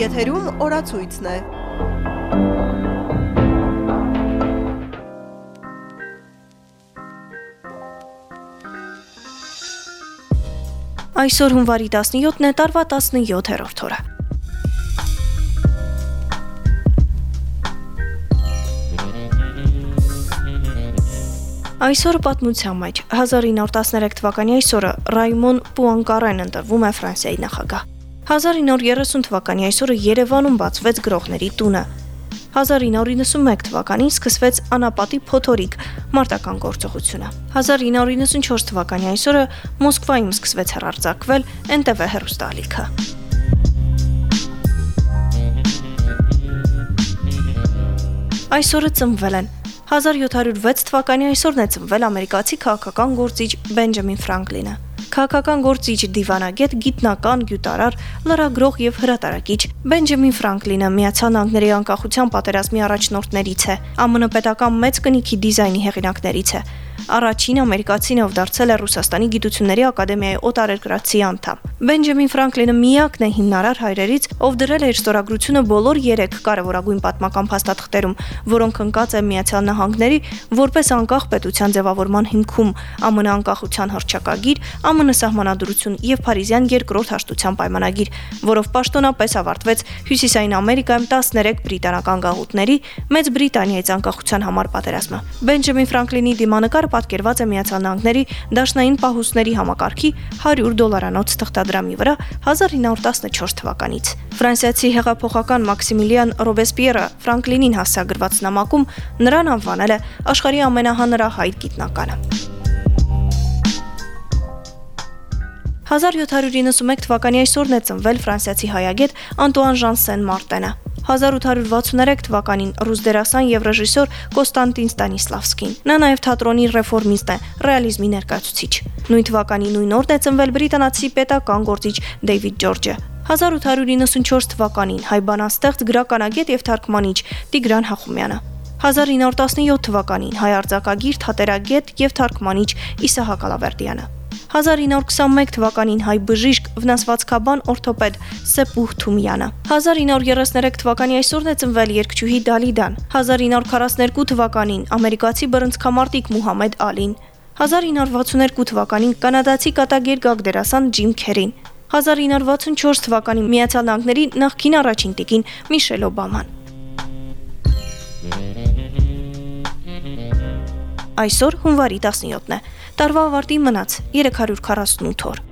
Եթերում օրացույցն է։ Այսօր հունվարի 17-ն է, տարվա 17-րդ օրը։ Այսօրը պատմության մեջ 1913 թվականի այսօրը Ռայմոն Պուանկարեն ընտրվում է Ֆրանսիայի նախագահ։ 1930 թվականի այսօրը Երևանում բացվեց գրողների տունը։ 1991 թվականին սկսվեց անապատի փոթորիկ մարտական գործողությունը։ 1994 թվականի այսօրը Մոսկվայում սկսվեց հերարցակվել NTV հեռուստալիքը։ Այսօրը ծնվել են 1706 թվականի այսօրն է ծնվել ամերիկացի քաղաքական գործիչ Բենջամին Ֆրանկլինը։ Քաղաքական գործիչ, դիվանագետ, գիտնական, գյուտարար, լրագրող եւ հրատարակիչ Բենջամին Ֆրանկլինը Միացյալ Նահանգների անկախության պատերազմի առաջնորդներից է։ ԱՄՆ պետական մեծ կնիքի դիզայնի հեղինակներից է առաջին ամերիկացին ով դարձել է Ռուսաստանի Գիտությունների Ակադեմիայի օտարերկրացի անդամ։ Բենջամին Ֆրանկլինը միակն է հիմնարար հայրերից, ով դրել է իր ստորագրությունը բոլոր 3 կարևորագույն պատմական փաստաթղթերում, որոնք ընկած են Միացյալ Նահանգների որպես անկախ պետության ձևավորման հիմքում ԱՄՆ անկախության հռչակագիր, ԱՄՆ սահմանադրություն եւ Փարիզյան երկրորդ հաշտության պայմանագիր, որով պաշտոնապես ավարտվեց Հյուսիսային Ամերիկայում 13 բրիտանական գաղութների Մեծ Բրիտանիայից անկախության համար պատերազմը։ Բենջամին Ֆրանկլինի դիմանկարը պատկերված է Միացյալ Նահանգների դաշնային պահուստների համակարգի 100 դոլարանոց թղթադրամի վրա 1914 թվականից։ Ֆրանսիացի հեղափոխական Մաքսիմիլիան Ռոբեսպիերը Ֆրանկլինին հասցեագրված նամակում նրան անվանել է աշխարհի ամենահանրահայտ գիտնականը։ 1791 թվականի այսօրն է ծնվել ֆրանսիացի հայագետ Անտուան Ժան Սեն Մարտենը։ 1863 թվականին ռուս դերասան եւ ռեժիսոր Կոստանտին Ստանիսլավսկին։ Նա նաեւ թատրոնի ռեֆորմիստ է, ռեալիզմի ներկայացուցիչ։ Նույն թվականի նույն օրն է ծնվել բրիտանացի պետական գործիչ Դեյվիդ Ջորջը։ 1894 թվականին հայ բանաստեղծ գրականագետ եւ թարգմանիչ Տիգրան Հախումյանը 1917 թվականին հայ արձակագիր, թատերագետ եւ թարգմանիչ Իսահակ Ալավերդյանը 1921 թվականին հայ բժիշկ, վնասվածքաբան, օրթոպեդ Սեպուհ Թումյանը։ 1933 թվականի այսօրն է ծնվել երգչուհի Դալիդան։ 1942 թվականին ամերիկացի բռնցքամարտիկ Մուհամեդ Ալին։ 1962 թվականին կանադացի կատագեր գագ դերասան Ջիմ Քերին։ 1964 թվականին Միացյալ Նահանգների նախկին առաջին տիկին Միշել Օբաման։ Այսօր հունվարի 17-ն է։ Տարվա ավարտի մնաց 348 օր։